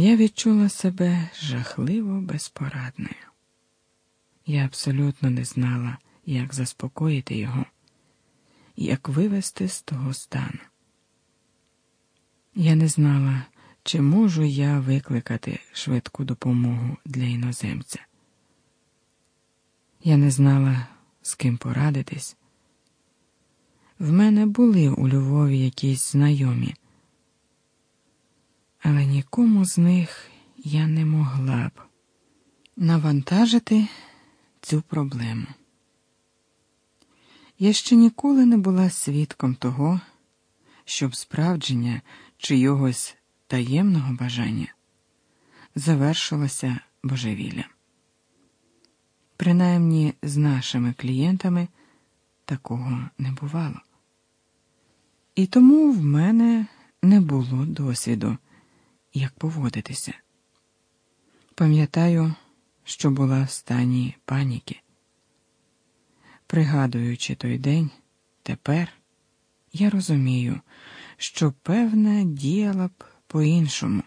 Я відчула себе жахливо безпорадною. Я абсолютно не знала, як заспокоїти його, як вивести з того стану. Я не знала, чи можу я викликати швидку допомогу для іноземця. Я не знала, з ким порадитись. В мене були у Львові якісь знайомі, але нікому з них я не могла б навантажити цю проблему. Я ще ніколи не була свідком того, щоб справдження чийогось таємного бажання завершилося божевіллям. Принаймні з нашими клієнтами такого не бувало. І тому в мене не було досвіду, як поводитися. Пам'ятаю, що була в стані паніки. Пригадуючи той день, тепер я розумію, що певна діяла б по-іншому,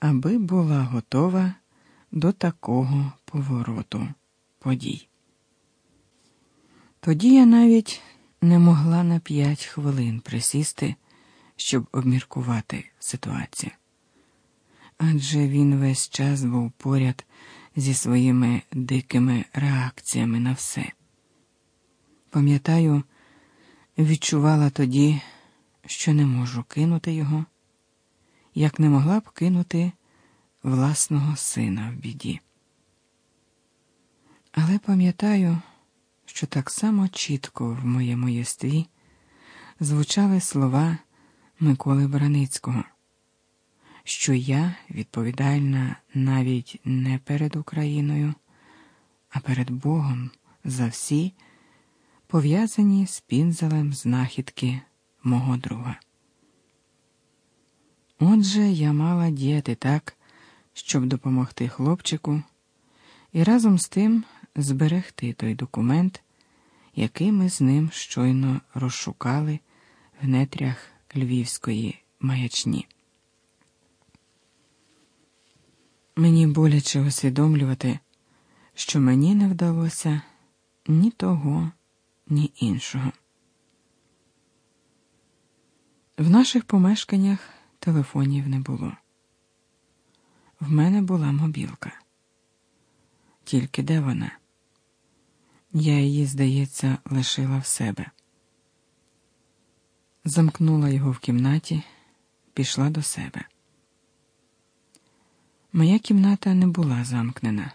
аби була готова до такого повороту подій. Тоді я навіть не могла на п'ять хвилин присісти, щоб обміркувати ситуацію. Адже він весь час був поряд зі своїми дикими реакціями на все. Пам'ятаю, відчувала тоді, що не можу кинути його, як не могла б кинути власного сина в біді. Але пам'ятаю, що так само чітко в моєму єстві звучали слова Миколи Браницького, що я відповідальна навіть не перед Україною, а перед Богом за всі, пов'язані з пінзелем знахідки мого друга. Отже, я мала діяти так, щоб допомогти хлопчику, і разом з тим зберегти той документ, який ми з ним щойно розшукали в нетрях львівської маячні. Мені боляче усвідомлювати, що мені не вдалося ні того, ні іншого. В наших помешканнях телефонів не було. В мене була мобілка. Тільки де вона? Я її, здається, лишила в себе. Замкнула його в кімнаті, пішла до себе. Моя кімната не була замкнена.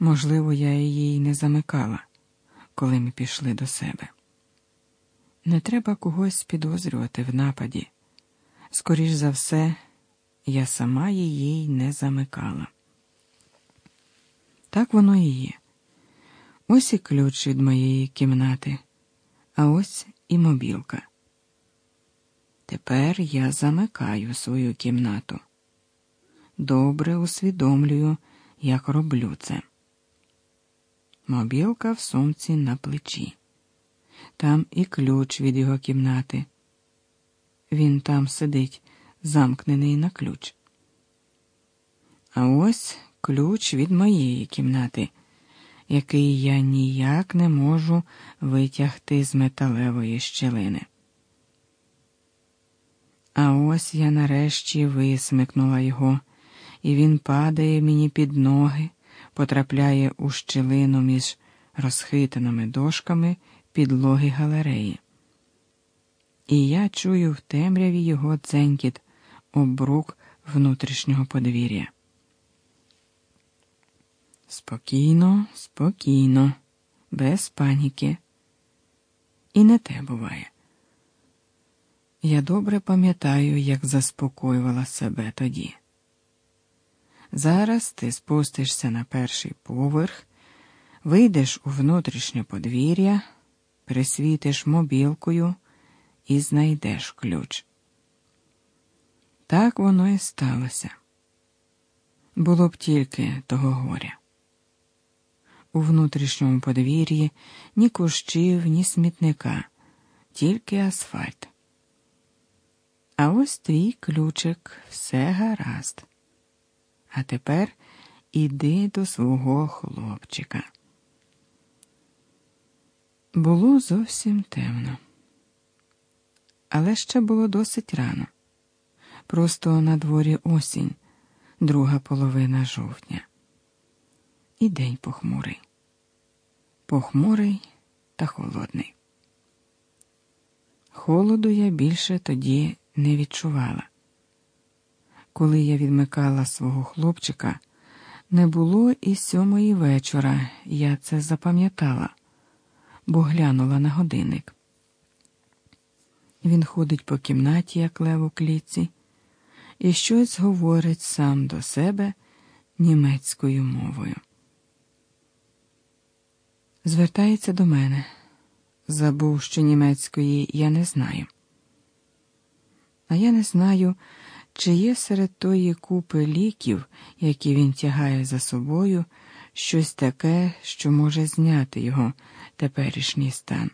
Можливо, я її й не замикала, коли ми пішли до себе. Не треба когось підозрювати в нападі. Скоріш за все, я сама її й не замикала. Так воно і є. Ось і ключ від моєї кімнати, а ось і мобілка. Тепер я замикаю свою кімнату. Добре усвідомлюю, як роблю це. Мобілка в сумці на плечі. Там і ключ від його кімнати. Він там сидить, замкнений на ключ. А ось ключ від моєї кімнати, який я ніяк не можу витягти з металевої щелини. А ось я нарешті висмикнула його, і він падає мені під ноги, потрапляє у щелину між розхитаними дошками підлоги галереї. І я чую в темряві його дзенькіт обрук внутрішнього подвір'я. Спокійно, спокійно, без паніки. І не те буває. Я добре пам'ятаю, як заспокоювала себе тоді. Зараз ти спустишся на перший поверх, вийдеш у внутрішнє подвір'я, присвітиш мобілкою і знайдеш ключ. Так воно і сталося. Було б тільки того горя. У внутрішньому подвір'ї ні кущів, ні смітника, тільки асфальт А ось твій ключик, все гаразд. А тепер іди до свого хлопчика. Було зовсім темно, але ще було досить рано. Просто на дворі осінь, друга половина жовтня. І день похмурий, похмурий та холодний. Холоду я більше тоді не відчувала. Коли я відмикала свого хлопчика, не було і сьомої вечора, я це запам'ятала, бо глянула на годинник. Він ходить по кімнаті, як лев у клітці, і щось говорить сам до себе німецькою мовою. Звертається до мене. Забув, що німецької я не знаю. А я не знаю, чи є серед тої купи ліків, які він тягає за собою, щось таке, що може зняти його теперішній стан.